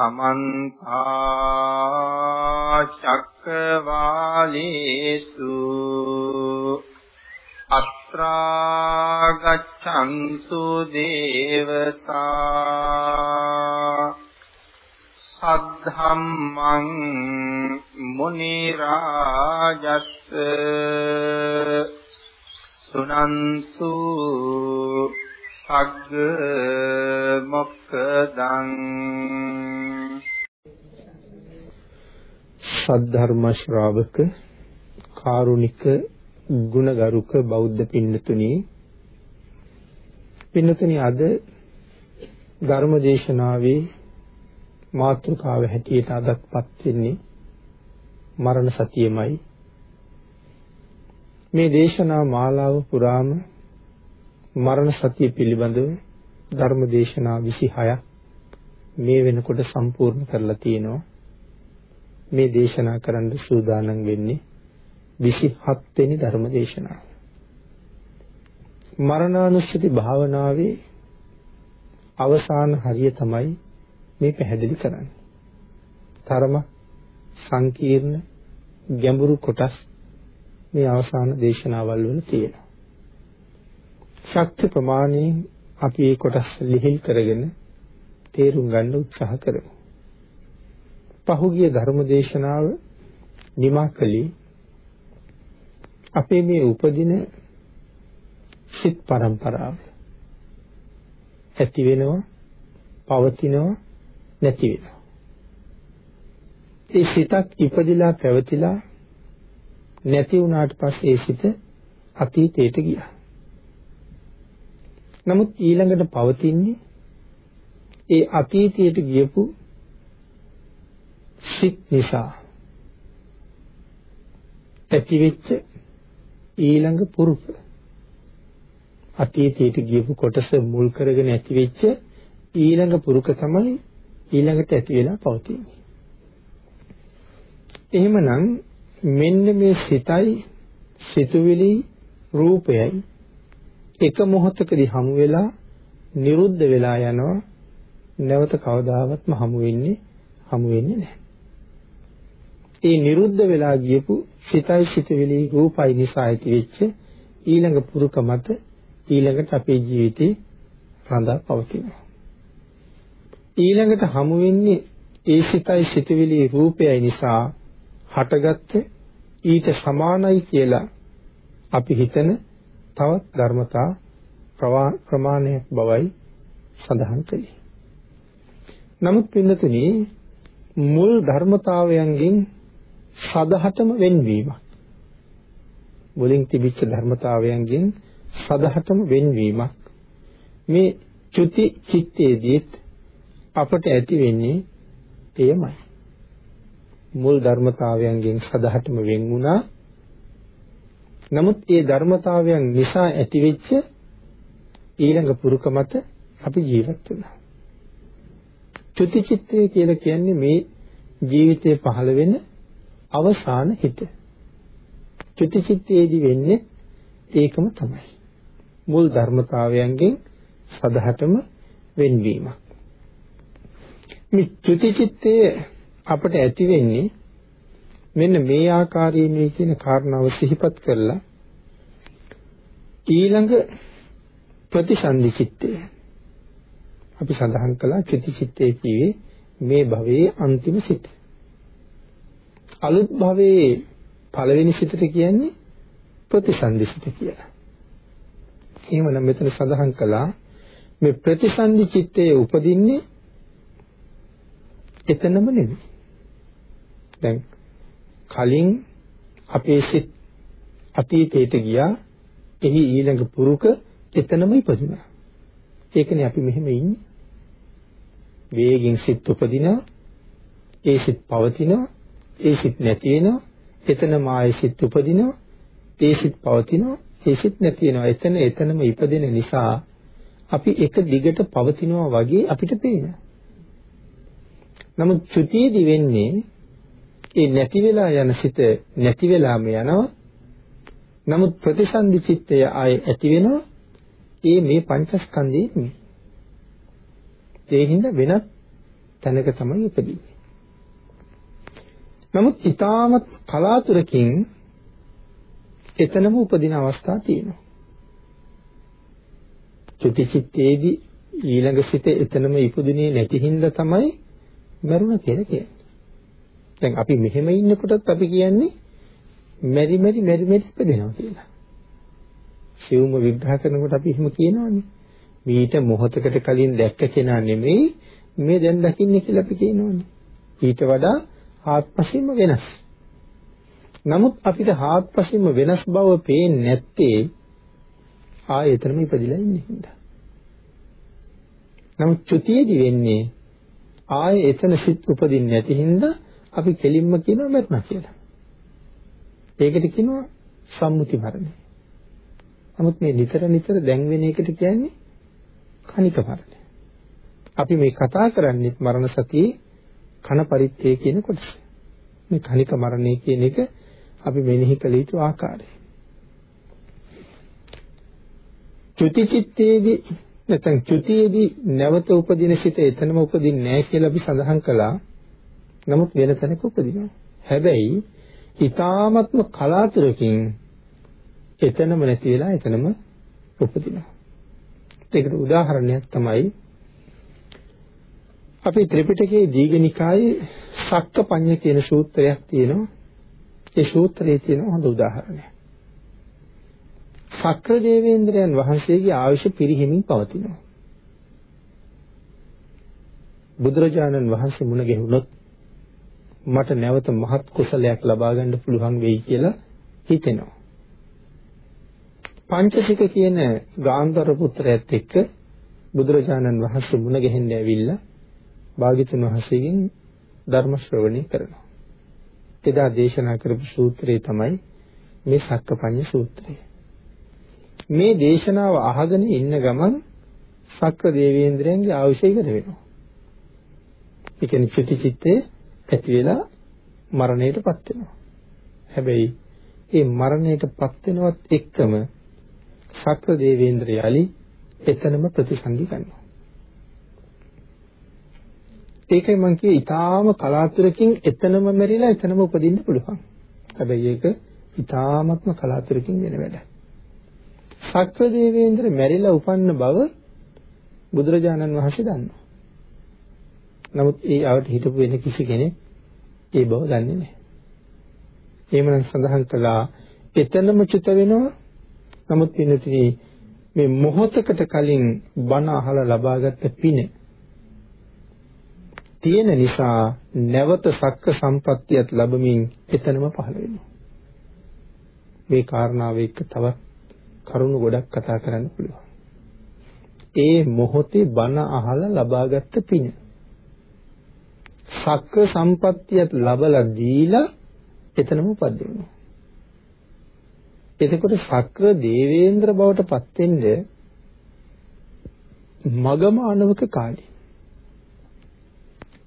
සමන්ත චක්කවාලේසු අත්‍රා ගච්ඡන්තු දේවසා සද්ධම්මං මුනි රාජස්ස සුනන්තු සද්ධර්ම ශ්‍රාවක කාරුණික ගුණගරුක බෞද්ධ පින්නතුනි. පින්නතුනි අද ධර්ම දේශනාවේ මාතෘකාව හැටියට අදත්පත් වෙන්නේ මරණ සතියමයි. මේ දේශනා මාලාව පුරාම මරණ සතිය පිළිබඳව ධර්ම දේශනා 26ක් මේ වෙනකොට සම්පූර්ණ කරලා තියෙනවා. මේ දේශනා කරන්න සූදානම් වෙන්නේ 27 වෙනි ධර්ම දේශනාව. මරණානුස්සති භාවනාවේ අවසාන හරිය තමයි මේ පැහැදිලි කරන්නේ. තරම සංකීර්ණ ගැඹුරු කොටස් මේ අවසාන දේශනාවල් වල තියෙනවා. ශක්ති ප්‍රමාණයෙන් අපි මේ කොටස් ලිහිල් කරගෙන තේරුම් ගන්න උත්සාහ කරමු. පහුගිය ධර්ම දේශනාව නිමා කළේ අපේ මේ උපදින සිත් පරම්පරාව. ඇති වෙනවා පවතිනවා නැති වෙනවා. ඒ සිතක් ඉපදිලා පැවතිලා නැති වුණාට පස්සේ ඒ සිත අතීතයට ගියා. නමුත් ඊළඟට පවතින්නේ ඒ අතීතයට ගියපු සිත් නිසා ඇතිවෙච්ච ඊළඟ පුරුක අතීතයට ගියපු කොටස මුල් කරගෙන ඇතිවෙච්ච ඊළඟ පුරුක තමයි ඊළඟට ඇති වෙලා පවතින්නේ. එහෙමනම් මෙන්න මේ සිතයි සිතුවිලි රූපයයි එක මොහොතකදී හමු වෙලා නිරුද්ධ වෙලා යනවා නැවත කවදාවත්ම හමු වෙන්නේ හමු වෙන්නේ නැහැ. ඒ නිරුද්ධ වෙලා ගියපු සිතයි සිතවිලි රූපයි නිසා ඇතිවෙච්ච ඊළඟ පුරුක මත ඊළඟට අපේ ජීවිතේ රඳා පවතිනවා. ඊළඟට හමු වෙන්නේ ඒ සිතයි සිතවිලි රූපයයි නිසා හටගත්ත ඊට සමානයි කියලා අපි හිතන තවත් ධර්මතා ප්‍රමාණයක් බවයි සඳහන් කළේ. නමුත් පින්නතුනි මුල් ධර්මතාවයන්ගෙන් සදහටම වෙන්වීමක්. මුලින් තිබිච්ච ධර්මතාවයන්ගෙන් සදහටම වෙන්වීමක්. මේ චුති චිත්තේදීත් අපට ඇති වෙන්නේ එයමයි. මුල් ධර්මතාවයන්ගෙන් සදහටම වෙන් වුණා. නමුත් ඒ ධර්මතාවයන් නිසා ඇතිවෙච්ච ඊළඟ පුරුක මත අපි ජීවත් වෙනවා. චුති චිත්තය කියලා කියන්නේ මේ ජීවිතේ පහළ වෙන අවසාන හිත. චුතිචිත්තේදී වෙන්නේ ඒකම තමයි. මුල් ධර්මතාවයන්ගෙන් සදහටම වෙන්වීමක්. මේ චුතිචිත්තය අපට ඇති වෙන්නේ මෙන්න මේ ආකාරයෙන් මේ කියන කාරණාව සිහිපත් කරලා ඊළඟ ප්‍රතිසන්දි චිත්තය අපි සඳහන් කළා චුතිචිත්තය කියේ මේ භවයේ අන්තිම සිත. අලුත් භවයේ පළවෙනි සිතට කියන්නේ ප්‍රතිසන්දි සිත කියලා. එහෙමනම් මෙතන සඳහන් කළා මේ ප්‍රතිසන්දි චිත්තයේ උපදින්නේ එතනම නෙමෙයි. දැන් කලින් අපේ සිත් අතීතයට ගියා එහි ඊළඟ පුරුක එතනම ඉපදුනා. ඒකනේ අපි මෙහෙම ඉන්නේ. වේගින් සිත් උපදිනවා ඒ සිත් පවතිනවා ඒ සිත් නැති වෙනවා. එතන මායේ සිත් උපදිනවා. ඒ සිත් පවතිනවා. ඒ සිත් නැති වෙනවා. එතන එතනම ඉපදෙන නිසා අපි එක දිගට පවතිනවා වගේ අපිට පේනවා. නමුත් චුතියේදී වෙන්නේ ඒ නැති වෙලා යන සිත නැති වෙලාම යනවා. නමුත් ප්‍රතිසන්දි චිත්තය ආයේ ඇති වෙනවා. ඒ මේ පංචස්කන්ධයේ නෙමෙයි ඒ හින්දා වෙනත් තැනක තමයි උපදින්නේ. නමුත් ඊටමත් කලාතුරකින් එතනම උපදින අවස්ථා තියෙනවා. චුතිචිත්තේදී ඊළඟ සිත එතනම ඉපදුනේ නැති හින්දා තමයි මරුණ කියලා කියන්නේ. දැන් අපි මෙහෙම ඉන්නකොටත් අපි කියන්නේ මෙරි මෙරි මෙරි මෙරි ඉපදෙනවා කියලා. සිවුම විග්‍රහ කරනකොට අපි එහෙම කියනවනේ. මීට මොහොතකට කලින් දැක්ක කෙනා නෙමෙයි මේ දැන් දකින්නේ කියලා අපි කියනවනේ. ඊට වඩා ආත්පසින්ම වෙනස්. නමුත් අපිට ආත්පසින්ම වෙනස් බව පේන්නේ නැත්තේ ආයෙතරම ඉපදිලා ඉන්නේ හින්දා. නමුත් චුතියේදී වෙන්නේ ආයේ එතන සිත් උපදින්නේ නැති හින්දා අපි කෙලින්ම කියනවා මරණ කියලා. ඒකට කියනවා සම්මුති මරණය. නමුත් මේ නිතර නිතර දැන් වෙන එකට කියන්නේ කනික මරණය. අපි මේ කතා කරන්නේ මරණ සතියේ කන පරිත්තේ කියන කොටස. මේ කනික මරණය කියන එක අපි මෙනෙහි කළ යුතු ආකාරය. චුති චිත්තේදී නැත්නම් චුතියේදී නැවත උපදින සිත එතනම උපදින්නේ නැහැ කියලා අපි සඳහන් කළා. නමුත් වෙන තැනක උපදිනවා. හැබැයි ඊ타ත්ම කලාතුරකින් එතනම නැති වෙලා එතනම උපදිනවා. ඒකට උදාහරණයක් තමයි අපි ත්‍රිපිටකයේ දීඝනිකායේ සක්කපඤ්ඤ කියන සූත්‍රයක් තියෙනවා. ඒ සූත්‍රයේ තියෙන හොඳ උදාහරණයක්. ශක්‍ර දේවේන්ද්‍රයන් වහන්සේගේ ආයුෂ පිරිහෙමින් පවතිනවා. බුදුරජාණන් වහන්සේ මුණ ගැහුනොත් මට නැවත මහත් කුසලයක් ලබා ගන්න පුළුවන් වෙයි කියලා හිතෙනවා. පංචසික කියන ගාන්ධර පුත්‍රයාත් එක්ක බුදුරජාණන් වහන්සේ මුණ ගැහෙන්න ඇවිල්ලා භාග්‍යතුන් වහන්සේගෙන් ධර්ම ශ්‍රවණය කරනවා. එදා දේශනා කරපු සූත්‍රය තමයි මේ සක්කපඤ්ඤ සූත්‍රය. මේ දේශනාව අහගෙන ඉන්න ගමන් සක්‍ර දේවේන්ද්‍රයන්ගේ ආයුෂ ඉවර වෙනවා. ඒ කියන්නේ චුති චිත්තේ ඇති වෙලා මරණයටපත් වෙනවා. හැබැයි ඒ මරණයටපත් වෙනවත් එක්කම සක්‍ර දේවේන්ද්‍රය යලි එතනම ප්‍රතිසන්දි ගන්නවා. ඒකයි මම කියේ ඊටාම කලාතුරකින් එතනම මෙරිලා එතනම උපදින්න පුළුවන්. හැබැයි ඒක ඊටාමත්ම කලාතුරකින් වෙන වැඩක්. සක්‍ර දේවේන්ද්‍ර මැරිලා උපන්න බව බුදුරජාණන් වහන්සේ දන්නවා. නමුත් ඒ ආවට හිටපු වෙන කිසි කෙනෙක් ඒ බව දන්නේ නැහැ. එහෙමනම් සඳහන් කළා එතනම චුත වෙනවා. නමුත් පින්නතිනි මේ මොහොතකට කලින් බණ අහලා ලබාගත්ත පින තියෙන නිසා නැවත සක්ක සම්පත්තියත් ලැබමින් එතනම පහළ වෙනවා. මේ කාරණාව එක්ක තවත් කරුණු ගොඩක් කතා කරන්න පුළුවන්. ඒ මොහොතේ බණ අහලා ලබාගත්ත පින. සක්‍ර සම්පත්තියත් ලබලා දීලා එතනම උපදිනවා. එතකොට සක්‍ර දේවේන්ද්‍ර බවට පත් වෙන්නේ මගම අනවක කාලේ.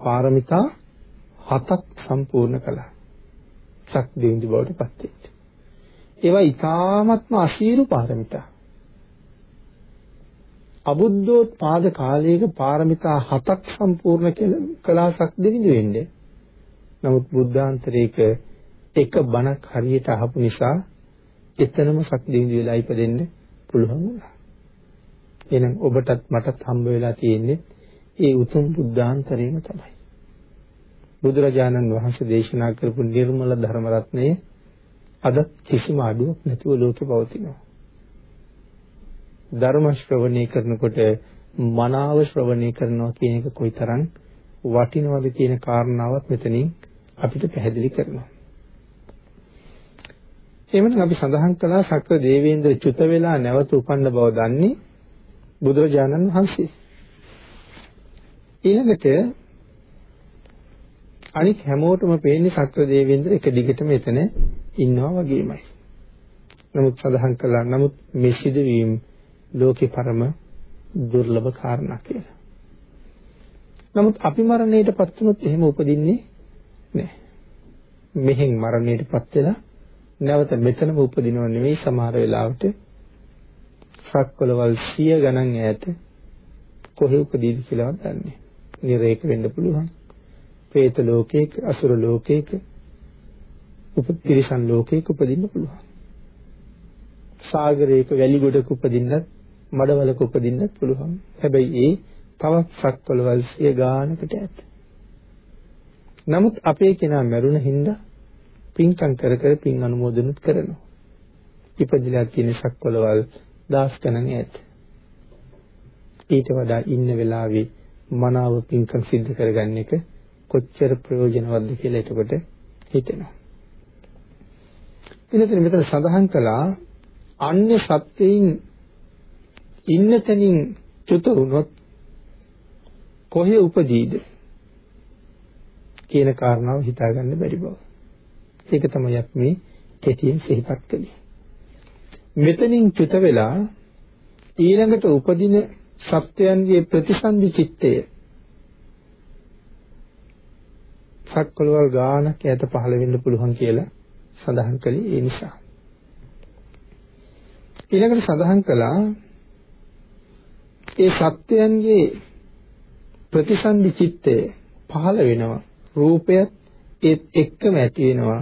පාරමිතා හතක් සම්පූර්ණ කළා. සක් දේවේන්ද්‍ර බවට පත් වෙච්ච. ඒවා ඊ타ත්ම අසීරු පාරමිතා. අබුද්ධෝත්පාද කාලයක පාරමිතා හතක් සම්පූර්ණ කළාසක් දෙවිඳ වෙන්නේ. නමුත් බුද්ධාන්තරයක එක බණක් හරියට අහපු නිසා එතනම සක් දෙවිඳ වෙලා ඉපදෙන්න පුළුවන් වුණා. එහෙනම් ඔබටත් මටත් හම්බ වෙලා තියෙන්නේ ඒ උතුම් බුද්ධාන්තරයම තමයි. බුදුරජාණන් වහන්සේ දේශනා කරපු නිර්මල ධර්ම රත්නයේ අද කිසිම අඩුවක් නැතුව ලෝකේ පවතිනවා. ධර්ම ශ්‍රවණය කරනකොට මනාව ශ්‍රවණය කරනවා කියන එක කොයිතරම් වටිනවද කියන කාරණාවත් මෙතනින් අපිට පැහැදිලි කරනවා. එhmenan අපි සඳහන් කළා සක්‍ර දේවේන්ද්‍ර චුත වෙලා නැවත උපන්න බව දන්නේ බුදුරජාණන් වහන්සේ. ඊළඟට අනික හැමෝටම පේන්නේ සක්‍ර දේවේන්ද්‍ර එක දිගටම එතන ඉන්නවා වගේමයි. නමුත් සඳහන් කළා නමුත් මේ සිදුවීම් ලෝකේ පරම දුර්ලභ කාරණා කියලා. නමුත් අපි මරණයටපත් වුණොත් එහෙම උපදින්නේ නැහැ. මෙහෙන් මරණයටපත් වෙලා නැවත මෙතනම උපදිනව නෙවෙයි සමහර වෙලාවට සක්වලවල් සිය ගණන් ඈත කොහෙ උපදීද කියලාවත් දන්නේ නිරේක වෙන්න පුළුවන්. പ്രേත ලෝකයක, අසුර ලෝකයක, උපතිරිසන් ලෝකයක උපදින්න පුළුවන්. සාගරයක වැලි ගොඩක උපදින්නත්, මඩවලක උපදින්නත් පුළුවන්. හැබැයි ඒ තවත් සක්වලවල් සිය ගානකට ඇත. නමුත් අපේ කෙනා මරුණ හින්දා පින්කම් කර කර පින් අනුමෝදනුත් කරනවා. ඉපදිලා තියෙන සක්වලවල් දාස් ගණන් ඈත. ඊට වඩා ඉන්න වෙලාවේ මනාව පින්කම් සිද්ධ කරගන්න එක කොච්චර ප්‍රයෝජනවත්ද කියලා එතකොට හිතෙනවා. ඊළඟට මෙතන සඳහන් කළා අන්‍ය සත්‍යයෙන් ඉන්න තැනින් චුත වුණොත් කොහේ උපදීද කියන කාරණාව හිතාගන්න බැරි බව. ඒක තමයි අපි මේ කෙටියෙන් සිහිපත් කළේ. මෙතනින් චුත වෙලා ඊළඟට උපදින සත්වයන්ගේ ප්‍රතිසන්දි චිත්තය සක්වලවල් ගානක් ඈත පහළ වෙන්න පුළුවන් කියලා සඳහන් කළේ ඒ නිසා. ඊළඟට සඳහන් කළා ඒ සත්වයන්ගේ ප්‍රතිසන්දි චිත්තය පහළ වෙනවා රූපයත් ඒත් එක්කම ඇති වෙනවා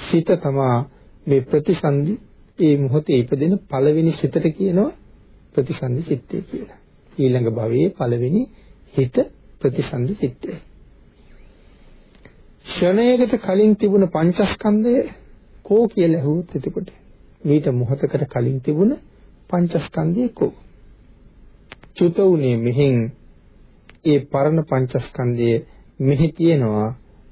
සිත තමා මේ ප්‍රතිසන්දි ඒ මොහොතේ ඉපදෙන පළවෙනි සිතට කියනවා ප්‍රතිසන්දි චිත්තය කියලා. ඊළඟ භවයේ පළවෙනි හිත ප්‍රතිසන්දි චිත්තය. ක්ෂණයකට කලින් තිබුණ පංචස්කන්ධය කෝ කියලා ඇහුවොත් එතකොට මීට මොහොතකට කලින් තිබුණ පංචස්කන්ධය කෝ? චුත උනේ මෙහෙන් ඒ පරණ පංචස්කන්ධය මෙහි තියෙනවා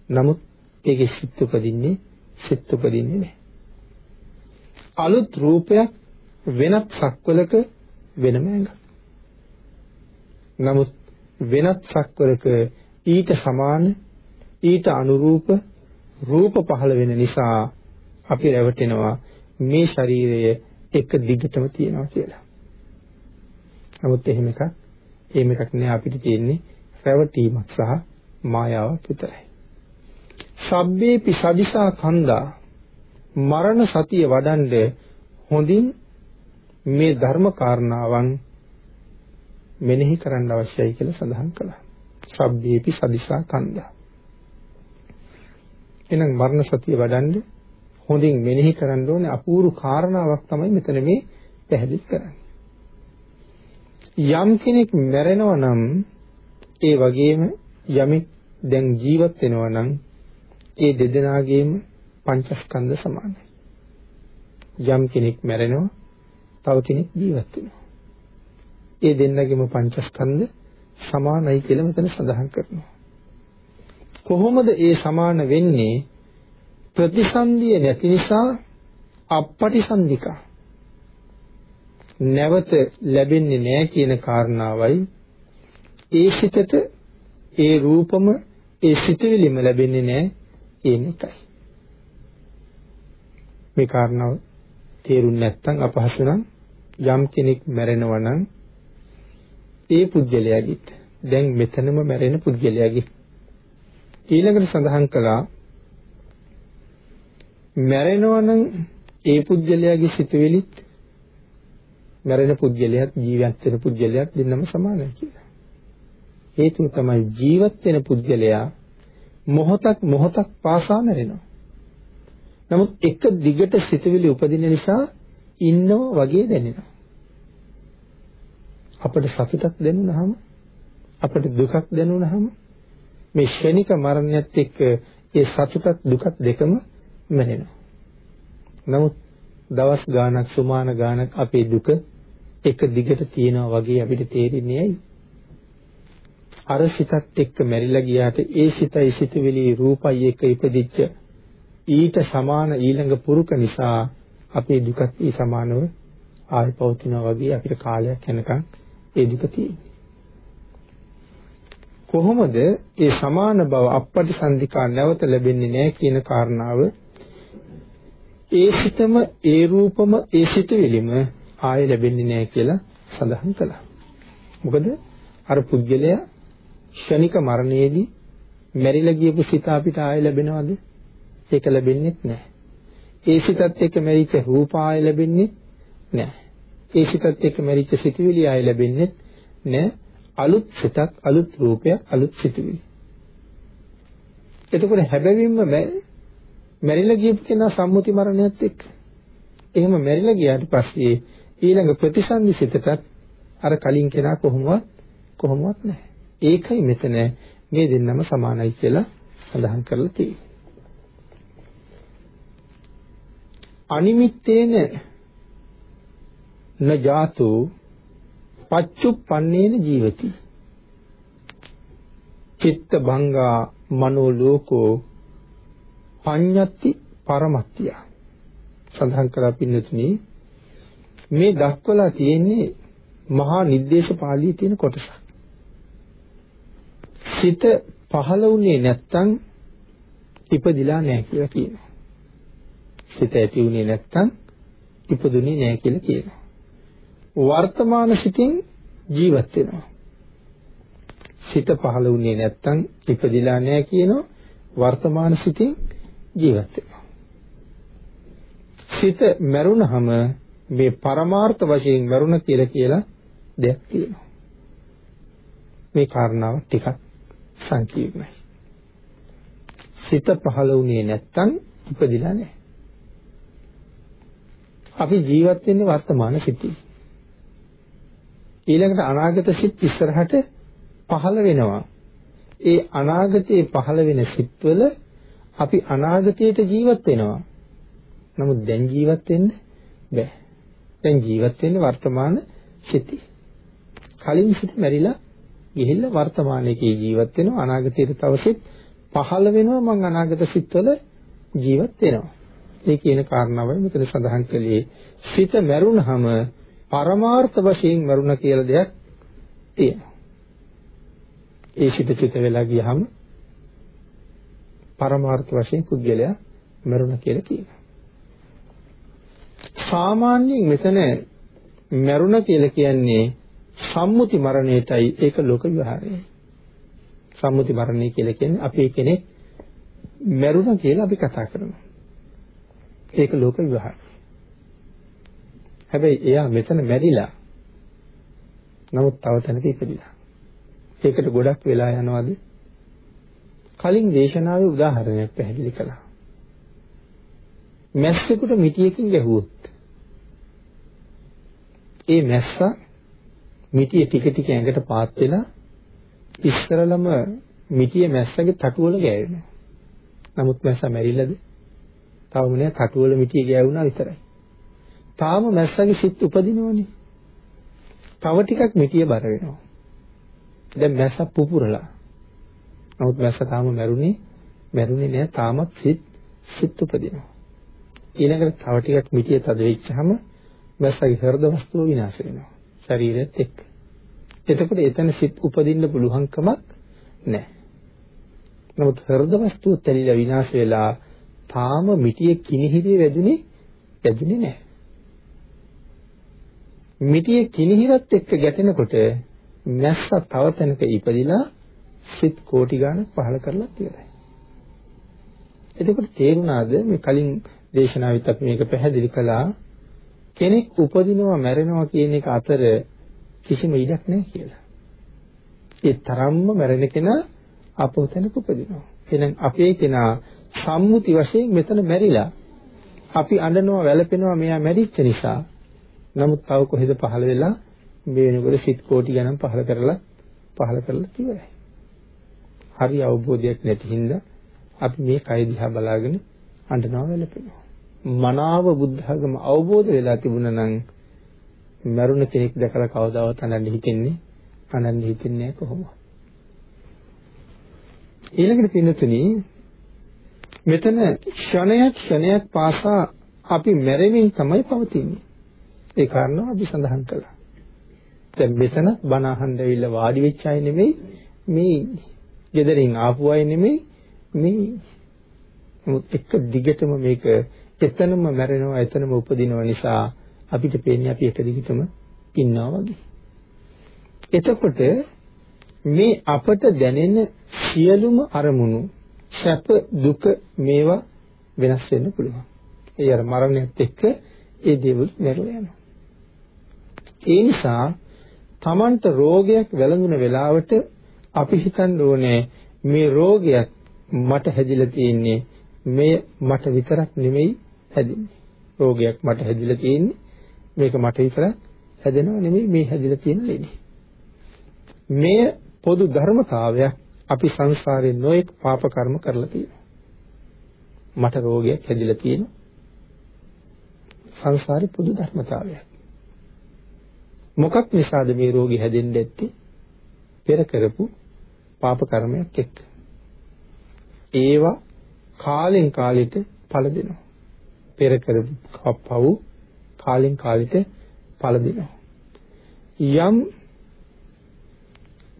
නමුත් ඒකේ සිත් උපදින්නේ සිත් උපදින්නේ නැහැ. අලුත් රූපයක් වෙනත් සක්වලක වෙනම ඇඟක්. නමුත් වෙනත් සක්වලක ඊට සමාන ඊට අනුරූප රූප පහළ වෙන නිසා අපි රැවටෙනවා මේ ශරීරය එක දිගටම තියෙනවා කියලා. නමුත් එහෙම එකක් එහෙම එකක් නෑ අපිට තියෙන්නේ රැවටීමක් සහ මායාවක් විතරයි. සබ්බේපි සදිසා කන්දා මරණ සතිය වඩන්ඩ හොඳින් මේ ධර්ම කාරණාවන් මෙනෙහි කරන්න අවශ්‍යයි කියලා සඳහන් කළා. සබ්බේපි සදිසා කන්දා. එහෙනම් මරණ සතිය වඩන්ඩ හොඳින් මෙනෙහි කරන්න ඕනේ අපූර්ව කාරණාවක් තමයි මෙතන මේ පැහැදිලි කරන්නේ. යම් කෙනෙක් මැරෙනවා නම් ඒ වගේම යමෙක් දැන් ජීවත් වෙනවා නම් ඒ දෙදෙනාගේම පංචස්කන්ධ සමානයි. යම් කෙනෙක් මැරෙනවා තව කෙනෙක් ජීවත් වෙනවා. ඒ දෙන්නගේම පංචස්කන්ධ සමානයි කියලා මෙතන සඳහන් කරනවා. කොහොමද ඒ සමාන වෙන්නේ? ප්‍රතිසන්දිය නැති නිසා අපපටිසන්ධිකා නැවත ලැබෙන්නේ නැහැ කියන කාරණාවයි ඒ සිතට ඒ රූපම ඒ සිතවිලිම ලැබෙන්නේ නැහැ ඒ එකයි මේ කාරණාව තේරුම් නැත්නම් අපහසු නම් යම් කෙනෙක් මැරෙනවා නම් ඒ පුද්ගලයාගිත් දැන් මෙතනම මැරෙන පුද්ගලයාගේ ඊළඟට සඳහන් කළා මැරෙනවා නම් ඒ පුද්ගලයාගේ සිතුවිලිත් මැරෙන පුද්ගලයාත් ජීවත් වෙන පුද්ගලයාත් දෙන්නම සමානයි කියලා. හේතුව තමයි ජීවත් වෙන පුද්ගලයා මොහොතක් මොහොතක් පාසා මැරෙනවා. නමුත් එක දිගට සිතුවිලි උපදින නිසා ඉන්නව වගේ දැනෙනවා. අපිට සතුටක් දැනුණාම අපිට දුකක් දැනුණාම මේ ශනික මරණයත් එක්ක ඒ සතුටත් දුකත් දෙකම මැනෙනවා. නමුත් දවස් ගාණක් සුමාන ගාණක් අපේ දුක එක දිගට තියෙනවා වගේ අපිට තේරෙන්නේ ඇයි? අර සිතත් එක්ක මැරිලා ගියාට ඒ සිතයි සිතුවිලි රූපයි එක්ක ඉපදිච්ච ඊට සමාන ඊළඟ පුරුක නිසා අපේ දුකත් ඊ සමානව ආයි පවතිනවා වගේ අපිට කාලයක් යනකම් ඒ දුක තියෙන්නේ. කොහොමද ඒ සමාන බව අපපටිසන්ධිකා නැවත ලැබෙන්නේ නැහැ කියන කාරණාව ඒ සිතම ඒ රූපම ඒ සිතවිලිම ආයෙ ලැබෙන්නේ නැහැ කියලා සඳහන් කළා. මොකද අර පුද්ගලයා ක්ෂණික මරණයේදී මැරිලා ගියපු සිත අපිට ආයෙ ලැබෙනවද? ඒක ලැබෙන්නේ නැහැ. ඒ සිතත් එක්ක මැරිච්ච රූප ආයෙ ලැබෙන්නේ නැහැ. ඒ සිතත් එක්ක මැරිච්ච සිතුවිලි ආයෙ ලැබෙන්නේ නැහැ. අලුත් සිතක් අලුත් රූපයක් අලුත් සිතුවිලි. එතකොට හැබැවින්ම මැරිලා ගියපු කෙනා සම්මුති මරණයත් එක්ක එහෙම මැරිලා ගියාට පස්සේ ඊළඟ ප්‍රතිසන්දි සිතටත් අර කලින් කෙනා කොහොමවත් කොහොමවත් නැහැ. ඒකයි මෙතන මේ දෙන්නම සමානයි කියලා සඳහන් කරලා තියෙන්නේ. අනිමිත්තේන න ජාතු පච්චුප්පන්නේන ජීවති. චිත්ත භංගා මනෝ ලෝකෝ පඤ්ඤත්ති පරමත්තිය. සඳහන් කරලා පින්නතුනි මේ දක්වලා තියෙන්නේ මහා නිर्देश පාළියේ තියෙන කොටස. සිත පහළ වුණේ නැත්තම් ඉපදිලා නැහැ කියලා කියනවා. සිත ඇති වුණේ නැත්තම් ඉපදුනේ නැහැ කියලා කියනවා. වර්තමාන සිතින් ජීවත් වෙනවා. සිත පහළ වුණේ නැත්තම් ඉපදිලා නැහැ කියනවා. වර්තමාන සිතින් ජීවත් වෙනවා. සිත මැරුණහම මේ පරමාර්ථ වශයෙන් මැරුණ කියලා කියලා දෙයක් තියෙනවා. මේ කාරණාව ටිකක් සංකීර්ණයි. සිත පහළ වුණේ නැත්තම් ඉපදිලා නැහැ. අපි ජීවත් වෙන්නේ වර්තමාන සිතේ. ඊළඟට අනාගත සිත් ඉස්සරහට පහළ වෙනවා. ඒ අනාගතයේ පහළ වෙන සිත්වල අපි අනාගතයට ජීවත් වෙනවා. නමුත් දැන් ජීවත් වෙන්න බෑ. දැන් ජීවත් වෙන්නේ වර්තමාන සිතේ. කලින් සිත මැරිලා ගිහිල්ලා වර්තමානයේ ජීවත් වෙනවා අනාගතයට තව සිත් පහළ වෙනවා මං අනාගත සිත්වල ජීවත් වෙනවා. ඒ කියන කාරණාවයි මෙතන සඳහන් කළේ සිත මැරුණහම පරමාර්ථ වශයෙන් මරුණ කියලා දෙයක් තියෙනවා. ඒ සිත චිත වෙලා ගියහම පරමාර්ථ වශයෙන් පුද්ගලයා මරුණ කියලා කියනවා. සාමාන්‍යයෙන් මෙතන මරුණ කියලා කියන්නේ සම්මුති මරණයටයි ඒක ලෝක විහාරය. සම්මුති මරණය කියලා කියන්නේ අපේ කෙනෙක් මරුණ කියලා අපි කතා කරනවා. ඒක ලෝක විවහාරය. හැබැයි එයා මෙතන මැරිලා. නමුත් තව තැනක ඉපදිලා. ඒකට ගොඩක් වෙලා යනවාද? කලින් දේශනාවේ උදාහරණයක් පැහැදිලි කළා. මැස්සෙකුට මිටියකින් ගැහුවොත් ඒ මැස්සා මිටිය ටික ටික ඇඟට පාත් වෙලා ඉස්සරලම මිටිය මැස්සගේ තටුවල ගෑවෙනවා. නමුත් මැස්සා මැරිලාද? තවම නෑ තටුවල මිටිය ගෑවුණා විතරයි. තාම මැස්සගේ සිත් උපදිනවනේ. තව ටිකක් මිටිය බර වෙනවා. දැන් මැස්ස පුපුරලා. නමුත් මැස්ස තාම මැරුණේ මැරුණේ නෑ තාමත් සිත් සිත් උපදිනවා. ඊළඟට තව ටිකක් මිටිය තද වෙච්චහම මැස්සගේ හෘද වස්තුව විනාශ වෙනවා. ශරීරෙත් එක්ක. එතකොට එතන සිත් උපදින්න පුළුවන්කමක් නැහැ. නමුත් හෘද වස්තුව තැලිලා විනාශ වෙලා තාම මිටියේ කිනිහිරේ වැදුනේ වැදුනේ නැහැ. මිටියේ කිනිහිරත් එක්ක ගැටෙනකොට මැස්ස තව තැනක ඉපදිලා සිත් කෝටි ගණන් පහල කරලා ඉවරයි. එතකොට තේරුණාද මේ කලින් දේශනාවෙත් අපි මේක පැහැදිලි කළා කෙනෙක් උපදිනවා මැරෙනවා කියන එක අතර කිසිම ඉඩක් නැහැ කියලා. ඒ තරම්ම මැරෙන කෙනා අපෝ තැනක උපදිනවා. එහෙනම් අපේ කෙනා සම්මුති වශයෙන් මෙතන මැරිලා අපි අඬනවා වැළපෙනවා මෙයා මැරිච්ච නිසා. නමුත් තව කොහෙද පහළ වෙලා මේ වෙනකොට සිත් කෝටි ගණන් පහළ කරලා පහළ කරලා ඉවරයි. හරි අවබෝධයක් නැති හින්දා අපි මේ කය දිහා බලාගෙන අඬනවා වැළපෙනවා. මනාව බුද්ධඝම අවබෝධ වෙලා තිබුණා නම් මරුණ කෙනෙක් දැකලා කවදාවත් අඬන්න හිතෙන්නේ අඬන්න හිතෙන්නේ කොහොමද? ඊළඟට පින්නතුනි මෙතන ක්ෂණයක් ක්ෂණයක් පාසා අපි මැරෙමින් තමයි පවතින්නේ. ඒ කාරණාව අපි සඳහන් කළා. දැන් මෙතන බණ අහන්න ඇවිල්ලා වාඩි වෙච්ච අය නෙමෙයි මේ ගෙදරින් ආපු අය නෙමෙයි මේ මොකද එක දිගටම මේක එතනම මැරෙනවා එතනම උපදිනවා නිසා අපිට පේන්නේ අපි එක දිගටම ඉන්නවා වගේ. එතකොට මේ අපට දැනෙන සියලුම අරමුණු සැප දුක මේවා වෙනස් වෙන්න පුළුවන්. ඒ අර මරණයත් එක්ක ඒ දේවල් නැරලා යනවා. ඒ නිසා Tamanට රෝගයක් වැළඳුන වෙලාවට අපි හිතන්න ඕනේ මේ රෝගයක් මට හැදිලා තියෙන්නේ මේ මට විතරක් නෙමෙයි හැදින්නේ. රෝගයක් මට හැදිලා තියෙන්නේ මේක මට විතරක් හැදෙනව නෙමෙයි මේ හැදිලා තියෙන ලෙඩේ. මේ පොදු ධර්මතාවයක් අපි සංසාරේ නොඑක් පාප කර්ම කරලා තියෙනවා. මට රෝගයක් හැදිලා තියෙනවා. සංසාරේ පොදු ධර්මතාවයක්. මොකක් නිසාද මේ රෝගී හැදෙන්නේ ඇත්තේ? පෙර කරපු පාප කර්මයක් එක්ක. ඒවා කාලෙන් කාලෙට ඵල දෙනවා. පෙර කරපු පව් කාලෙන් කාලෙට ඵල දෙනවා. යම්